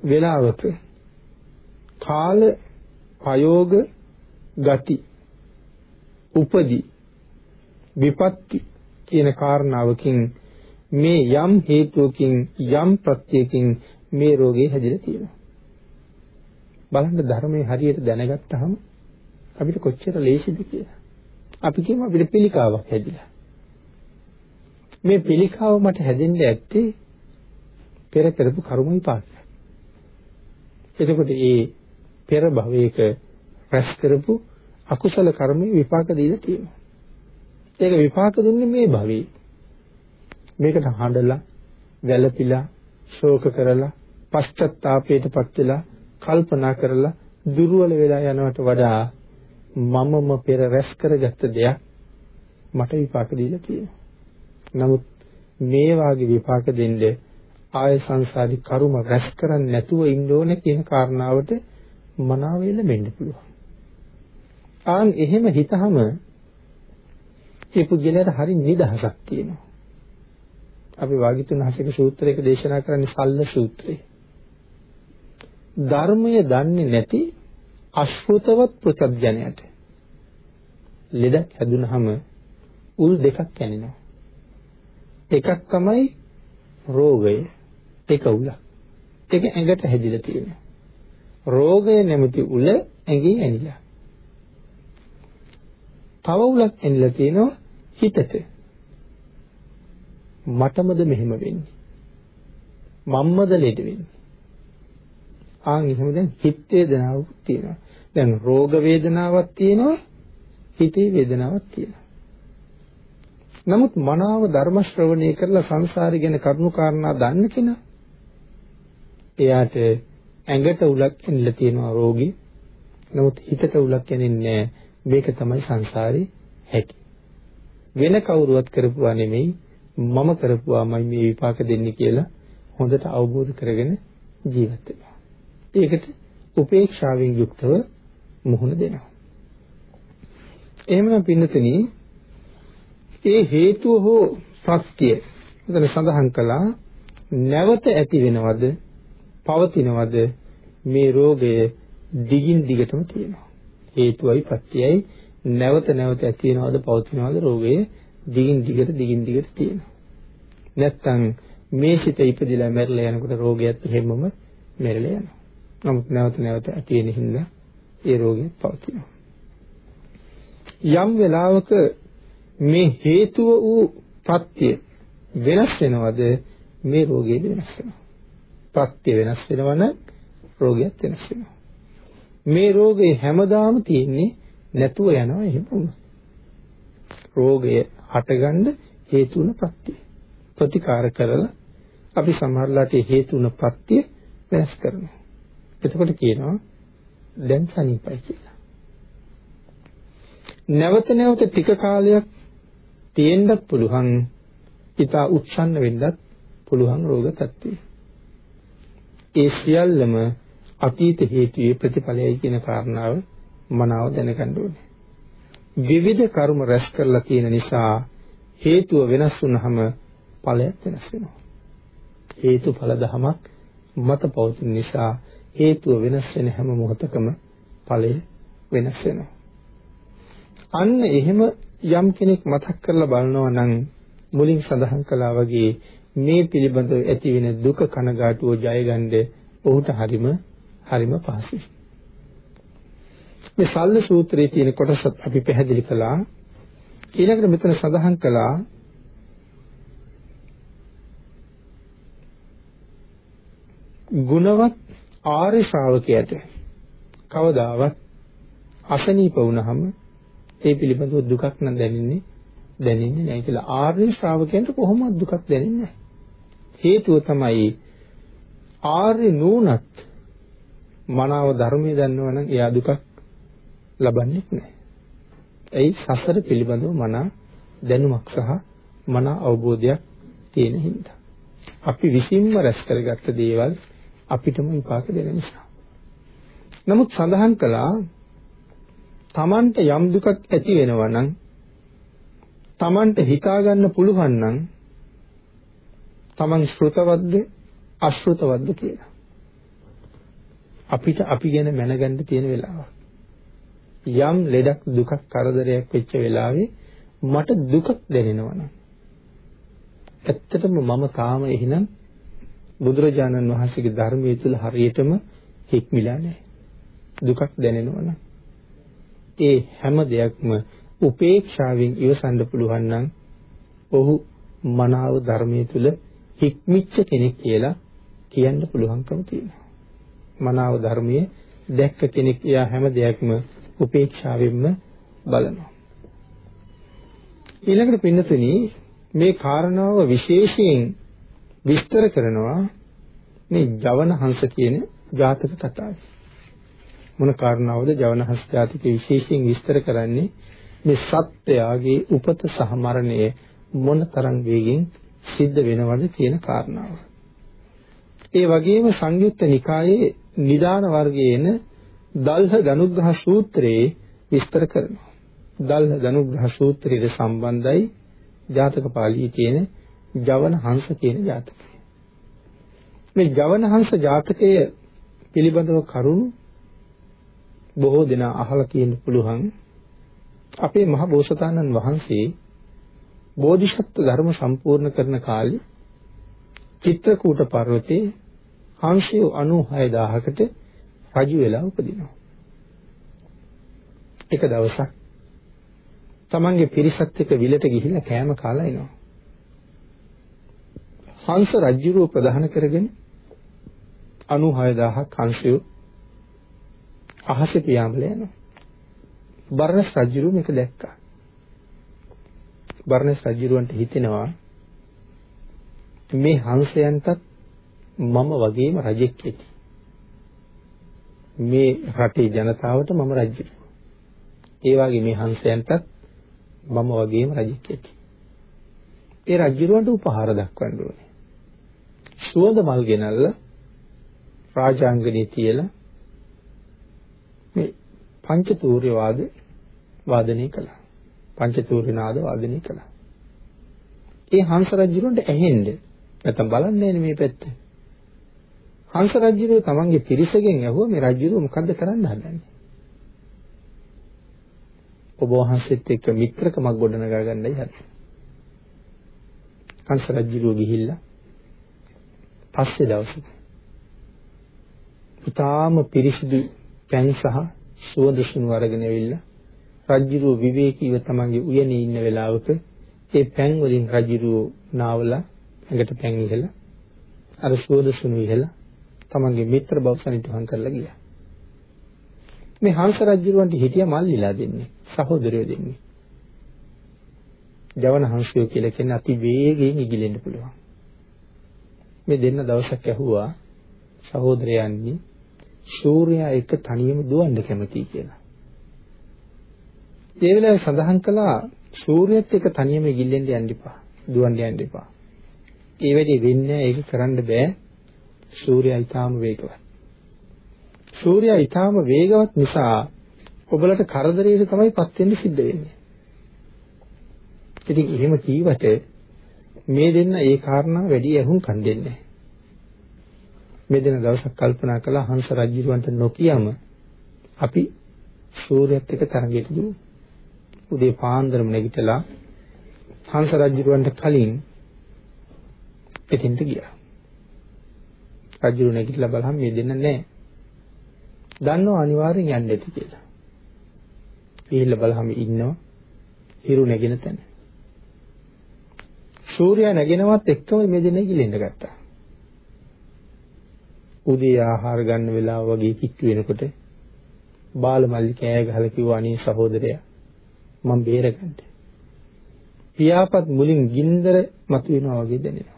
වෙලාවක කාල ප්‍රයෝග ගති උපදි විපත්ති කියන කාරණාවකින් මේ යම් හේතුවකින් යම් ප්‍රත්‍යයකින් මේ රෝගේ හැදිලා තියෙනවා. බලන්න ධර්මයේ හරියට දැනගත්තාම අපිට කොච්චර ලේසිද කියලා. අපි කියමු අපිට පිළිකාවක් හැදිලා. මේ පිළිකාව මට හැදෙන්න ඇත්තේ පෙර කරපු කර්ම විපාකයක්. එතකොට ඒ පෙර භවයක රැස් කරපු අකුසල කර්මයේ විපාක දීලා තියෙනවා. ඒක විපාක දුන්නේ මේ භවයේ. මේකට හඬලා, වැළපිලා, ශෝක කරලා, පශ්චත්තාපයටපත් වෙලා, කල්පනා කරලා දුර්වල වෙලා යනවට වඩා මමම පෙර රැස් කරගත්ත දෙයක් මට විපාක දීලා තියෙනවා. නමුත් මේ වාගේ විපාක දෙන්නේ ආය සංසාරි කර්ම රැස් කරන්නේ නැතුව ඉන්න ඕනේ කියන කාරණාවට මනාව එළඹෙන්න පුළුවන්. ආන් එහෙම හිතහම ඒ පුද්ගලයාට හරි නිදහසක් තියෙනවා. අපි වාගිතුන් හසක සූත්‍රයක දේශනා කරන්නේ සල්ල සූත්‍රය. ධර්මය දන්නේ නැති අශෘතවත් ප්‍රත්‍යඥයට ලෙඩක් හැදුනහම උල් දෙකක් කැණෙනවා. එකක් තමයි රෝගය. ඒක උල. ඒක ඇඟට හැදිලා තියෙනවා. රෝගය නැමැති උල ඇඟේ ඇනිලා. තව උලක් ඇනිලා තියෙනවා හිතට. මටමද මෙහෙම වෙන්නේ? මම්මද ලෙඩ වෙන්නේ? ආන් එහෙම දැන් හිත වේදනාවක් තියෙනවා. දැන් රෝග වේදනාවක් තියෙනවා හිතේ වේදනාවක් තියෙනවා. නමුත් මනාව ධර්ම ශ්‍රවණය කරලා සංසාරي ගැන කරුණු කාරණා දන්න කෙනා එයාට ඇඟට උලක් එන්නලා තියෙනවා රෝගී. නමුත් හිතට උලක් එන්නේ මේක තමයි සංසාරේ හැටි. වෙන කවුරුවත් කරපුවා නෙමෙයි මම කරපුවාමයි මේ විපාක දෙන්නේ කියලා හොඳට අවබෝධ කරගෙන ජීවත් වෙනවා. ඒකට උපේක්ෂාවෙන් යුක්තව මුහුණ දෙනවා. එහෙමනම් පින්නතනි ඒ හේතුව හෝ ප්‍රත්‍ය මෙතන සඳහන් කළා නැවත ඇති වෙනවද පවතිනවද මේ රෝගය දිගින් දිගටම තියෙනවා හේතුවයි ප්‍රත්‍යයයි නැවත නැවත ඇති වෙනවද පවතිනවද රෝගය දිගින් දිගට දිගින් දිගට තියෙනවා නැත්තම් මේ සිත ඉපදිලා මැරිලා යනකොට රෝගයත් එහෙමම මැරිලා යනවා නමුත් නැවත නැවත ඇති වෙන හින්දා ඒ රෝගය පවතිනවා යම් වෙලාවක මේ හේතුව වූ ප්‍රත්‍ය වෙනස් වෙනවද මේ රෝගය වෙනස් වෙනවා. ප්‍රත්‍ය වෙනස් වෙනවනම් රෝගයත් වෙනස් වෙනවා. මේ රෝගේ හැමදාම තියෙන්නේ නැතුව යනවා එහෙම වුණා. රෝගය හටගන්න හේතු වුණ ප්‍රත්‍ය. ප්‍රතිකාර කරලා අපි සමහරලාට හේතු වුණ ප්‍රත්‍ය වෙනස් කරනවා. එතකොට කියනවා දැන් සනීපයි කියලා. නැවත නැවත ටික කාලයක් තියෙන්නත් පුළුවන් ඊට උත්සන්න වෙන්නත් පුළුවන් රෝග තත්ත්වය. ඒ සියල්ලම අතීත හේතුයේ ප්‍රතිඵලයයි කියන කාරණාව මනාව දැනගන්න ඕනේ. විවිධ කර්ම රැස් කරලා තියෙන නිසා හේතුව වෙනස් වුනහම ඵලයක් වෙනස් වෙනවා. හේතුඵල ධමයක් මත පවතින නිසා හේතුව වෙනස් වෙන හැම මොහොතකම ඵලය වෙනස් වෙනවා. අන්න එහෙම යම් කෙනෙක් මතක් කරලා බලනවා නම් මුලින් සඳහන් කළා වගේ මේ පිළිබඳව ඇති වෙන දුක කනගාටුව ජයගන්න ඔහුට හරිම හරිම පහසුයි. මේ සල්ල සූත්‍රයේ තියෙන කොටසත් අපි පැහැදිලි කළා. ඊළඟට මෙතන සඳහන් කළා ගුණවත් ආර්ය ශ්‍රාවකයාට කවදාවත් අසනීප වුණාම ඒ පිළිබඳව දුකක් නම් දැනෙන්නේ දැනෙන්නේ නැහැ කියලා ආර්ය ශ්‍රාවකයන්ට කොහොමවත් දුකක් දැනෙන්නේ නැහැ. හේතුව තමයි ආර්ය නූනත් මනාව ධර්මයේ දන්නවනම් එයා දුකක් ලබන්නේ නැහැ. ඒ සසර පිළිබඳව මනා දැනුමක් සහ මනා අවබෝධයක් තියෙන හින්දා. අපි විසින්ම රැස් කරගත්ත දේවල් අපිටම විපාක දෙන නිසා. නමුත් සඳහන් කළා Tamanට යම් දුකක් ඇති වෙනවා නම් Tamanට හිතා ගන්න පුළුවන් නම් Taman ශ්‍රුතවත්ද අශ්‍රුතවත්ද කියලා. අපිට අපි ගැන මැනගන්න තියෙන වෙලාවක්. යම් ලෙඩක් දුකක් කරදරයක් වෙච්ච වෙලාවේ මට දුකක් දැනෙනවා නම් ඇත්තටම මම තාම එහෙනම් බුදුරජාණන් වහන්සේගේ ධර්මයේ තුල හරියටම හික්මිලා නැහැ. දුකක් දැනෙනවා නම් ඒ හැම දෙයක්ම උපේක්ෂාවෙන් ඉවසන්න පුළුවන් නම් ඔහු මනාව ධර්මයේ තුල හික්මිච්ච කෙනෙක් කියලා කියන්න පුළුවන්කම තියෙනවා. මනාව ධර්මයේ දැක්ක කෙනෙක් එයා හැම දෙයක්ම උපේක්ෂාවෙන්ම බලනවා. ඊළඟට පින්නතුනි මේ කාරණාව විශේෂයෙන් විස්තර කරනවා මේ ජවන හංස කියන ජාතක කතාවේ. මොන කාරණාවද ජවන හංස ජාතකයේ විශේෂයෙන් විස්තර කරන්නේ මේ සත්‍යයගේ උපත සහ මරණය මොන තරම් වේගෙන් සිද්ධ වෙනවද කියන කාරණාව. ඒ වගේම සංයුත්ත නිකායේ නිදාන වර්ගයේන දල්හ දනුග්‍රහ සූත්‍රයේ විස්තර කරනවා. දල්හ දනුග්‍රහ සූත්‍රයට සම්බන්ධයි ජාතක පාළියේ තියෙන ජවන හංස කියන ජාතකය. මේ ජවන හංස ජාතකය පිළිබඳව කරුණු බොහෝ දෙනා අහලා තියෙන්න පුළුවන්. අපේ මහ බෝසතාණන් වහන්සේ බෝධිසත්ව ධර්ම සම්පූර්ණ කරන කාලේ චිත්‍රකූට පර්වතයේ හංසය 96000කට රජු වෙලා උපදිනවා. එක දවසක් තමන්ගේ පිරිසත් එක්ක විලට ගිහිල්ලා කෑම කාලා එනවා. හංස රජුව ප්‍රධාන කරගෙන 96000ක් හංසය අහසේ පියාඹල යනවා. බර්ණස් රජුරු මේක දැක්කා. බර්ණස් රජුරවන්ට හිතෙනවා මේ හංසයන්ටත් මම වගේම රජෙක් ඇති. මේ රටේ ජනතාවට මම රජු. ඒ වගේ මේ හංසයන්ටත් මම වගේම රජෙක් ඇති. ඒ රජුරවන්ට උපහාර දක්වන්න ඕනේ. සුවඳ මල් ගෙනල්ලා රාජාංගනේ තියලා මේ පංචතූර්ය වාද වාදනය කළා. පංචතූර්ය නාද වාදනය කළා. ඒ හංස රජුරන්ට ඇහෙන්න නැත්තම් බලන්නේ මේ පැත්ත. හංස රජුරෝ තමන්ගේ පිරිසගෙන් ඇහුවා මේ රජුරෝ මොකද්ද කරන්න හදන්නේ? ඔබ වහන්සේත් එක්ක මිත්‍රකමක් ගොඩනගා ගන්නයි හදන්නේ. හංස රජුරෝ ගිහිල්ලා පස්සේ දවසක ඊටාම පිරිසිදු පැන් සහ සුවඳ සුණු අරගෙන ඇවිල්ලා රජ්ජුරුව විවේකීව තමන්ගේ උයනේ ඉන්න වෙලාවක ඒ පැන් වලින් රජ්ජුරුව නාවලා ඇඟට පැන් ඉහලා අර සුවඳ සුණු ඉහලා තමන්ගේ මිත්‍ර බව සනිටුහන් කරලා ගියා. මේ හංස රජ්ජුරුවන්ට හිටියා මල්ලිලා දෙන්නේ සහෝදරයෝ දෙන්නේ. ජවන හංසයෝ කියලා කියන්නේ අති වේගයෙන් ඉගිලෙන්න පුළුවන්. මේ දෙන්න දවසක් ඇහුවා සහෝදරයන්නි සූර්යයා එක්ක තනියම දුවන්න කැමතියි කියලා. ඒ වෙලාවේ සඳහන් කළා සූර්යයත් එක්ක තනියම ගිල්ලෙන්න යන්න එපා. දුවන්න යන්න එපා. ඒ වෙලේ වෙන්නේ ඒක කරන්න බෑ. සූර්යයා ඊටාම වේගවත්. සූර්යයා ඊටාම වේගවත් නිසා ඔබලට කරදරයට තමයිපත් වෙන්න සිද්ධ වෙන්නේ. ඉතින් එහෙම කීවට මේ දෙන්න ඒ කාරණා වැඩි ඇහුම්කන් දෙන්නේ මේ දෙන දවසක් කල්පනා කළා හංස රජුවන්ට නොකියම අපි සූර්යයත් එක්ක තරඟයට දුවමු. උදේ පාන්දරම නැගිටලා හංස රජුරවන්ට කලින් එතෙන්ට ගියා. රජුරු නැගිටලා බලහම මේ දෙන්න නැහැ. දන්නව අනිවාර්යෙන් යන්න ඇති කියලා. ගිහිල්ලා බලහම ඉන්නවා හිරු නැගෙන තැන. සූර්යයා නැගෙනවත් එක්කම මේ දෙන්න ගිලෙන්න ගත්තා. උදේ ආහාර ගන්න වෙලාව වගේ කික්ක වෙනකොට බාලමල්ලි කෑ ගහලා කිව්වා අනේ සහෝදරයා මම බේරගන්න. පියාපත් මුලින් ගින්දර මතුවෙනවා වගේ දැනෙනවා.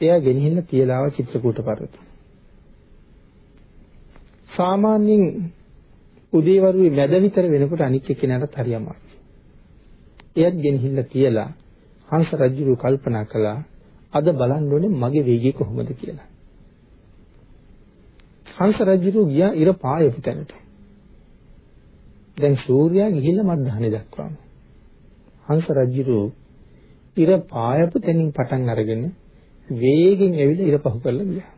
එයා ගෙනහිල්ලා තියලාව චිත්‍රකූට පර්වතය. සාමාන්‍යයෙන් උදේවරුේ මැද විතර වෙනකොට අනික් එක්කෙනාට හරි අමාරුයි. එයත් ගෙනහිල්ලා තියලා හංස රජුරු කල්පනා කළා අද බලන්න ඕනේ මගේ වේගය කොහොමද කියලා. හංස රජුරු ගියා ඉර පායපු තැනට. දැන් සූර්යයා ගිහිල්ලා මධ්‍යහනේ දක්වාම. හංස රජුරු ඉර පායපු තැනින් පටන් අරගෙන වේගෙන් ඇවිල්ලා ඉර පහු කරලා ගියා.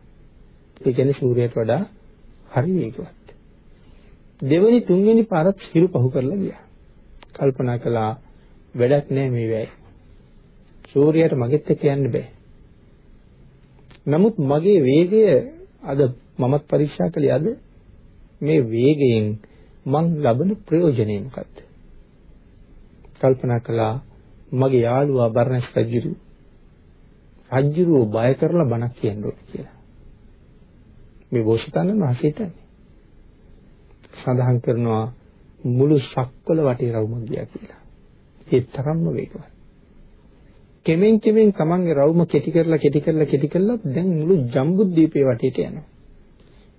ඒ කියන්නේ සූර්යයට වඩා හරි වේගවත්. දෙවෙනි තුන්වෙනි පාරත් හිරු පහු කරලා ගියා. කල්පනා කළා වැඩක් නෑ මේ වැය. සූර්යයට මගෙත් එක්ක යන්න බෑ. නමුත් මගේ වේගය අද මමත් පරීක්ෂා කළේ අද මේ වේගයෙන් මං ලබන ප්‍රයෝජනෙ මොකක්ද? කල්පනා කළා මගේ යාළුවා බර්ණස් රජුරු රජුරුව බය කරලා බණක් කියන්න ඕනේ කියලා. මේ බෝසතාණන් වහන්සේ හිතන්නේ. සඳහන් කරනවා මුළු ශක්වල වටේ රවුම ගියා කියලා. ඒ තරම්ම වේගවත්. කෙමෙන් කෙමෙන් තමන්ගේ රවුම කෙටි කරලා කෙටි කරලා කෙටි කරලා දැන් මුළු ජම්බුද්වීපේ වටේට යනවා.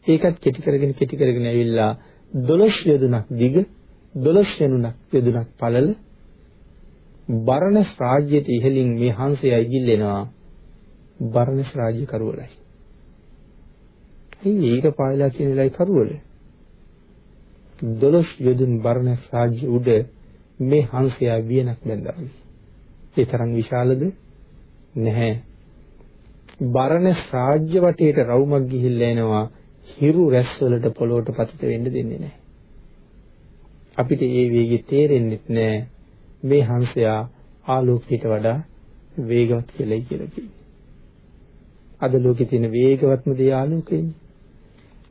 ඒකත් කෙටි කරගෙන කෙටි කරගෙන ඇවිල්ලා 12 යදුනක් දිග 12 යනුනක් යදුනක් පළල බරණස් රාජ්‍යයට ඉහළින් මේ හංසය ඉගිල්ලෙනවා බරණස් රාජ්‍ය කරුවලයි. ඇයි ඒක පායලා කියන වෙලාවයි කරුවල? 12 යදුන් බරණස් රාජ්‍ය උඩ මේ හංසයා වියනක් බැඳා වගේ. ඒ තරම් විශාලද? නැහැ. බරණස් රාජ්‍ය වටේට රවුමක් ගිහිල්ලා එනවා හිරු රැස් වලට පොළොවට පතිත වෙන්න දෙන්නේ නැහැ. අපිට ඒ වේගය තේරෙන්නේ නැහැ. මේ හංසයා ආලෝකයට වඩා වේගවත් කියලායි කියලා කියන්නේ. අද ලෝකේ තියෙන වේගවත්ම දේ ආලෝකයනේ.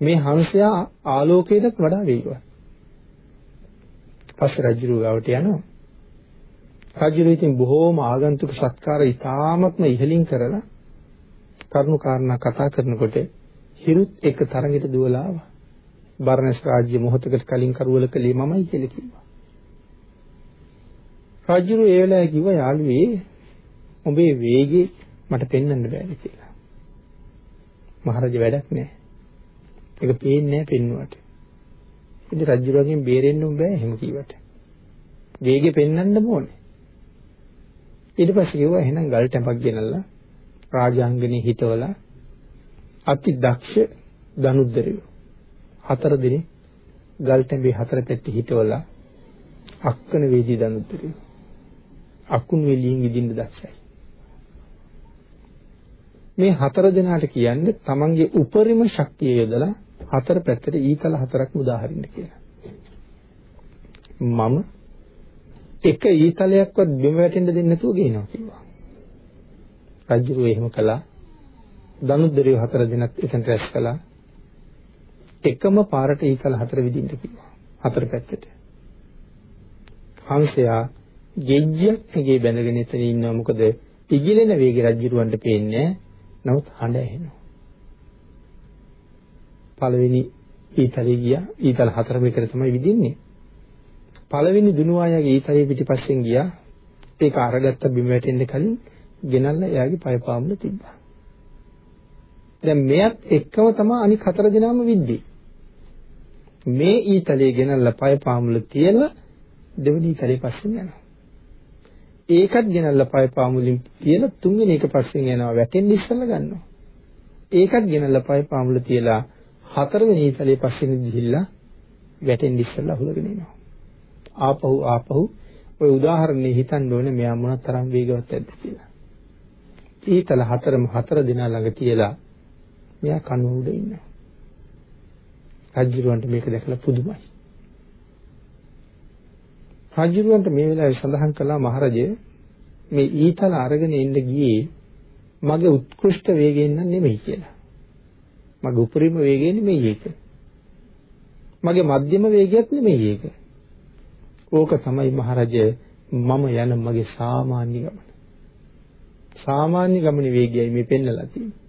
මේ හංසයා ආලෝකයටත් වඩා වේගවත්. පස්සේ රජුරු ගාවට යනවා. රජුරු ඉතින් බොහෝම ආගන්තුක සත්කාර ඉතාමත්ම ඉහලින් කරලා කරුණු කාරණා කතා කරනකොට හිරුත් එක තරඟෙට දුවලා ආවා. බර්ණස් රාජ්‍ය මොහොතකට කලින් කරුවල කලේ මමයි කියලා කිව්වා. රජුරු ඒ වෙලාවේ කිව්වා යාළුවේ උඹේ වේගේ මට පෙන්වන්න බෑනේ කියලා. මහරජා වැඩක් නෑ. ඒක පේන්නේ නෑ පෙන්නුවට. ඉතින් රජුරුවගෙන් බේරෙන්න උඹ බෑ එහෙම කිව්වට. වේගේ පෙන්වන්න ඕනේ. ඊට පස්සේ කිව්වා එහෙනම් ගල් ටැඹක් ගෙනල්ලා රාජාංගනේ හිටවලා අති දක්ෂ දනුද්දරයෝ හතර දිනේ ගල් ටැඹේ හතර පැත්තේ හිටවලා අක්කන වේදී දනුද්දරයෝ අකුණු වෙලියෙන් විදින්න දක්ෂයි මේ හතර දෙනාට කියන්නේ තමන්ගේ උපරිම ශක්තිය යොදලා හතර පැත්තට ඊතල හතරක් උදාහරින්න කියලා මම එක ඊතලයක්වත් බිම වැටෙන්න දෙන්නේ නැතුව ගේනවා කිව්වා. රජුරෝ එහෙම කළා. දනුද්දරිය හතර දිනක් එතනට රැස් කළා. එකම පාරට ඊතල හතර විදින්න කිව්වා. හතර පැත්තට. හංසයා ගෙජ්ජක් ගේ බැඳගෙන එතන ඉන්නවා. මොකද ඉගිලෙන වේගය රජුරවන්ට පේන්නේ නමුත් හඬ ඇහෙනවා. පළවෙනි ඊතලේ ගියා. ඊතල හතර මේකට තමයි විදින්නේ. පළවෙනි දුනුවායාගේ ඊතලයේ පිටිපස්සෙන් ගියා. ඒක අරගත්ත බිම වැටෙන්න කලින් ගෙනල්ලා එයාගේ පය පාමුල තිබ්බා. දැන් මෙයත් එක්කම තමයි අනික හතර දෙනාම විද්දේ. මේ ඊතලයේ ගෙනල්ලා පය පාමුල තියලා දෙවෙනි ඊතලයේ පස්සෙන් යනවා. ඒකත් ගෙනල්ලා පය පාමුලින් තියලා තුන්වෙනි එක පස්සෙන් යනවා වැටෙන්න ඉස්සෙල්ලා ගන්නවා. ඒකත් ගෙනල්ලා පය පාමුල තියලා හතරවෙනි ඊතලයේ පස්සෙන් ගිහිල්ලා වැටෙන්න ඉස්සෙල්ලා අහුලගෙන එනවා. ආපහු ආපහු ඔය උදාහරණේ හිතන්න ඕනේ මෙයා මොන තරම් වේගවත් ඇද්ද කියලා. ඊතල හතරම හතර දිනා ළඟ තියලා මෙයා කනුව උඩ ඉන්නවා. රජුරවන්ට මේක දැකලා පුදුමයි. රජුරවන්ට මේ වෙලාවේ සඳහන් කළා මහරජය මේ ඊතල අරගෙන එන්න ගියේ මගේ උත්කෘෂ්ඨ වේගයෙන් නම් නෙමෙයි කියලා. මගේ උපරිම වේගය නෙමෙයි ඒක. මගේ මධ්‍යම වේගයත් නෙමෙයි ඒක. ඕක තමයි මහරජය මම යන මගේ සාමාන්‍ය ගමන. සාමාන්‍ය ගමනේ වේගයයි මේ පෙන්නලා තියෙන්නේ.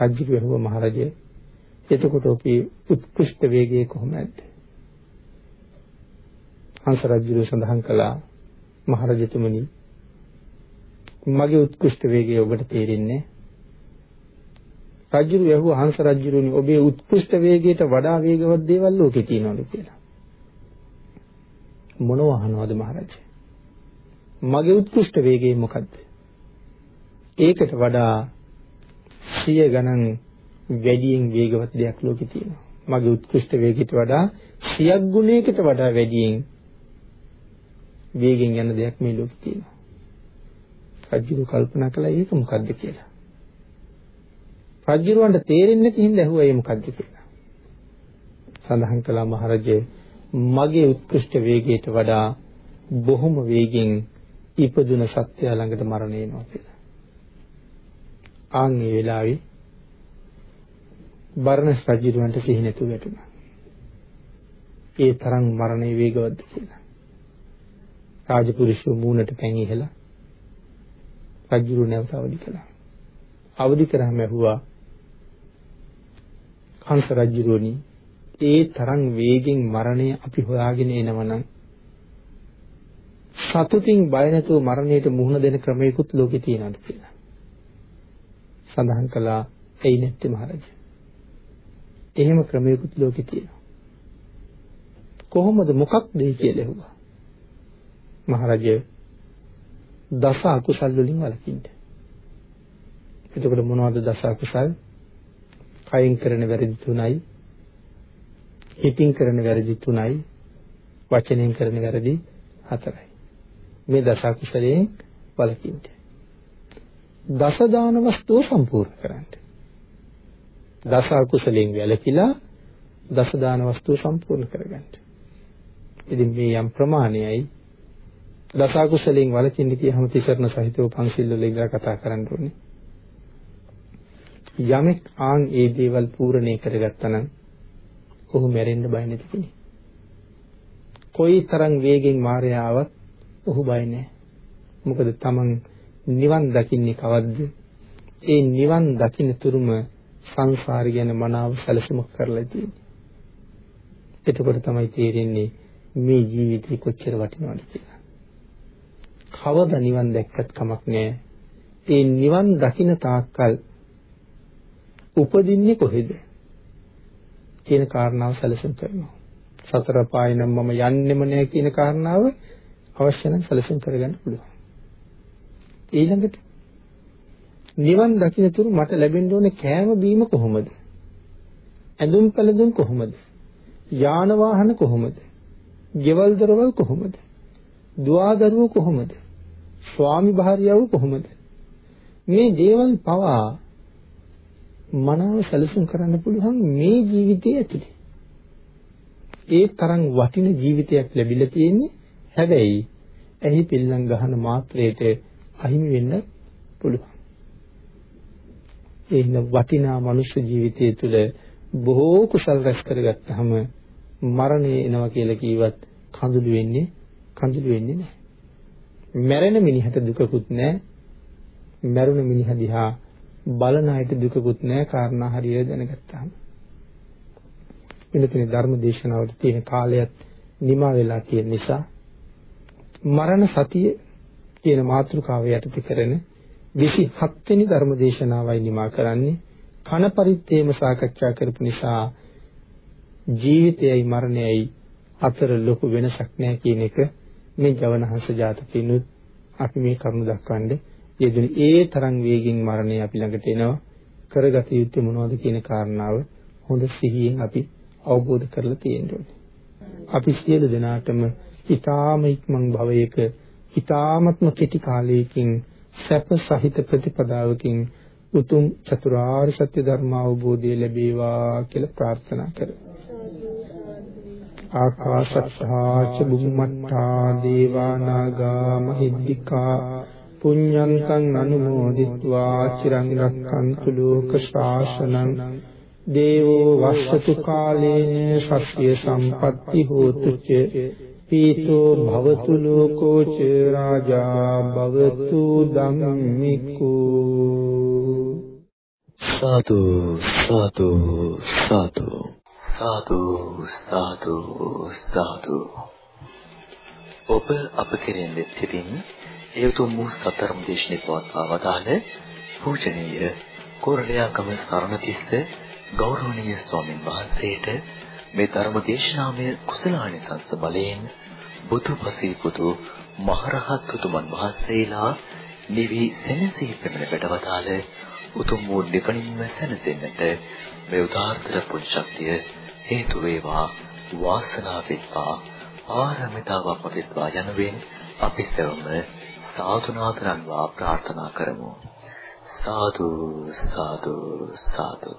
රජු වැහුව මහරජේ එතකොට ඔපේ උත්කෘෂ්ඨ වේගය කොහොමද? හංස රජු සඳහන් කළා මහරජතුමනි මගේ උත්කෘෂ්ඨ වේගය ඔබට තේරෙන්නේ රජු වැහුව හංස රජුරුනි ඔබේ උත්කෘෂ්ඨ වේගයට වඩා වේගවත් දේවල් ලෝකේ තියෙනවලු කියලා. මොනව අහනවද මහරජා? මගේ උත්කෘෂ්ඨ වේගය මොකද්ද? ඒකට වඩා සිය ගණන් වැඩියෙන් වේගවත් දෙයක් ලෝකේ තියෙනවා. මගේ උත්කෘෂ්ඨ වේගයට වඩා සියක් ගුණයකට වඩා වැඩියෙන් වේගෙන් යන දෙයක් මේ ලෝකේ තියෙනවා. රජුරු කල්පනා කළා ඒක මොකද්ද කියලා. රජුරවන්ට තේරෙන්නේ නැති හින්දා ඇහුවා ඒ මොකද්ද කියලා. සඳහන් කළා මහරජේ මගේ උත්කෘෂ්ඨ වේගයට වඩා බොහොම වේගෙන් ඉපදුන සත්‍යය ළඟට මරණය එනවා කියලා. ආන් මේ වෙලාවේ බර්ණස් රජුරවන්ට සිහි නැතුව වැටුණා. ඒ තරම් මරණය වේගවත්ද කියලා. රාජපුරුෂෝ මූණට පැන් ඉහලා රජුරු නැවත අවදි කළා. අවදි කරාම ඇහුවා හංස රජුරුවනි ඒ තරම් වේගෙන් මරණය අපි හොයාගෙන එනවනම් සතුටින් බය නැතුව මරණයට මුහුණ දෙන ක්‍රමයකුත් ලෝකේ තියෙනවද කියලා. සඳහන් කළා එයි නැත්තේ මහරජා. එහෙම ක්‍රමයකුත් ලෝකේ තියෙනවා. කොහොමද මොකක්ද කියලා ඇහුවා. මහරජා දස අකුසල් වලින් වළකින්න. එතකොට මොනවද දස අකුසල්? කයින් කරන වැරදි තුනයි, හිතින් කරන වැරදි තුනයි, වචනෙන් කරන වැරදි හතරයි. මේ දස අකුසලයෙන් වළකින්න. දස දාන වස්තුව සම්පූර්ණ කරන්න. දස අකුසලයෙන් වැළකීලා දස දාන වස්තුව සම්පූර්ණ කරගන්න. ඉතින් මේ යම් ප්‍රමාණයයි දස අකුසලයෙන් වළකින්න කියහම තිසරණ සහිතව පංචිල් වල ඉඳලා කතා කරන්න ඕනේ. යමෙක් ආන් ඒ දේවල් පූර්ණේ කරගත්තා නම් ඔහු මැරෙන්න බය නැති කෙනෙක්. කොයි තරම් වේගෙන් මායя ආවත් ඔහු බය නැහැ. මොකද තමන් නිවන් දකින්නේ කවද්ද? ඒ නිවන් දකින්න තුරුම සංසාරය ගැන මනාව සැලසුමක් කරලා තියෙන්නේ. එතකොට තමයි තේරෙන්නේ මේ ජීවිතේ කොච්චර වටිනවද කියලා. කවදා නිවන් දැක්කත් කමක් නැහැ. ඒ නිවන් දකින්න තාක්කල් උපදින්නේ කොහෙද? කියන කාරණාව සැලසුම් කරනවා. සතර පාය නම් මම යන්නෙම නැහැ කියන කාරණාව අවශ්‍ය නම් සැලසුම් කරගන්න පුළුවන්. ඊළඟට නිවන් දකින්නතුරු මට ලැබෙන්න ඕනේ කෑම බීම කොහොමද? ඇඳුම් පැළඳුම් කොහොමද? යාන වාහන කොහොමද? ගෙවල් දොරවල් කොහොමද? දුවදරුවෝ කොහොමද? ස්වාමි භාර්යාව කොහොමද? මේ දේවල් පවා මනාව සැලසුම් කරන්න පුළුවන් මේ ජීවිතයේ ඇතුලේ. ඒ තරම් වටින ජීවිතයක් ලැබිලා තියෙන්නේ හැබැයි ඇහි පිල්ලම් ගහන මාත්‍රයට අහිමි වෙන්න පුළුවන්. ඒ හින්දා වටිනා මනුෂ්‍ය ජීවිතය තුළ බොහෝ කුසල් රැස් කරගත්තාම මරණය එනවා කියලා කීවත් කඳුළු වෙන්නේ කඳුළු වෙන්නේ නැහැ. මැරෙන මිනිහට දුකකුත් නැහැ. මැරුණ මිනිහ දිහා බලන අයට දුකකුත් නැහැ කාරණා හරියට දැනගත්තාම. මෙතන ධර්ම දේශනාවට තියෙන කාලයත් නිමා වෙලා තියෙන නිසා මරණ සතිය කියන මාතෘකාව යටතේ කරන 27 වෙනි ධර්ම දේශනාවයි නිමා කරන්නේ කන පරිත්තේම සාකච්ඡා කරපු නිසා ජීවිතයයි මරණයයි අතර ලොකු වෙනසක් නැහැ කියන එක මේ ජවනහංස ජාතකිනුත් අපි මේ කරුණ දක්වන්නේ යෙදුනේ ඒ තරම් වේගෙන් මරණය අපි ළඟට එනවා කරගත යුත්තේ මොනවද කියන කාරණාව හොඳ සිහියෙන් අපි අවබෝධ කරලා තියෙන්න ඕනේ. අපි සියලු දෙනාටම ඊ타ම ඉක්මන් භවයක ඊ타මත්ම කෙටි කාලයකින් සැප සහිත ප්‍රතිපදාවකින් උතුම් චතුරාර්ය සත්‍ය ධර්ම අවබෝධය ලැබේවා කියලා ප්‍රාර්ථනා කරමු. ආකාශත්තා ච බුම්මත්තා දේවා නාග මහිද්దికා පුඤ්ඤන්තං අනුමෝදිත්වා චිරං රක්ඛන්තු ලෝක ශාසනං දේවෝ වස්සතු කාලේන සස්්‍ය සම්පatti හෝතු ච පීතෝ භවතු ලෝකෝ ච රාජා භවතු ධම්මිකෝ සාදු සාදු සාදු සාදු සාදු සාදු. ඔබ අප කෙරෙන් සිටින් ඒ උතුම් වූ සතරම් දේශනේ පවත්වා වදාළ පූජනීය කොරළයාගම සරණතිස්ස ගෞරවනීය ස්වාමින් වහන්සේට මේ ධර්ම දේශනාමය කුසලානිසංස බලයෙන් බුදුපසී පුතු මහරහත් උතුමන් වහන්සේලා නිවි සෙනසී පෙමන වැඩවදාළ උතුම් වූ නිවනින්ම සැනසෙන්නට මේ උදාාරතර පුණ්‍ය ශක්තිය හේතු වේවා වාසනාව වෙත්වා ආරමිතාවක් වෙත්වා යනුවෙන් අපි සෙවම සාතුනාතරන්වා ප්‍රාර්ථනා කරමු. සාදු සාදු සාදු.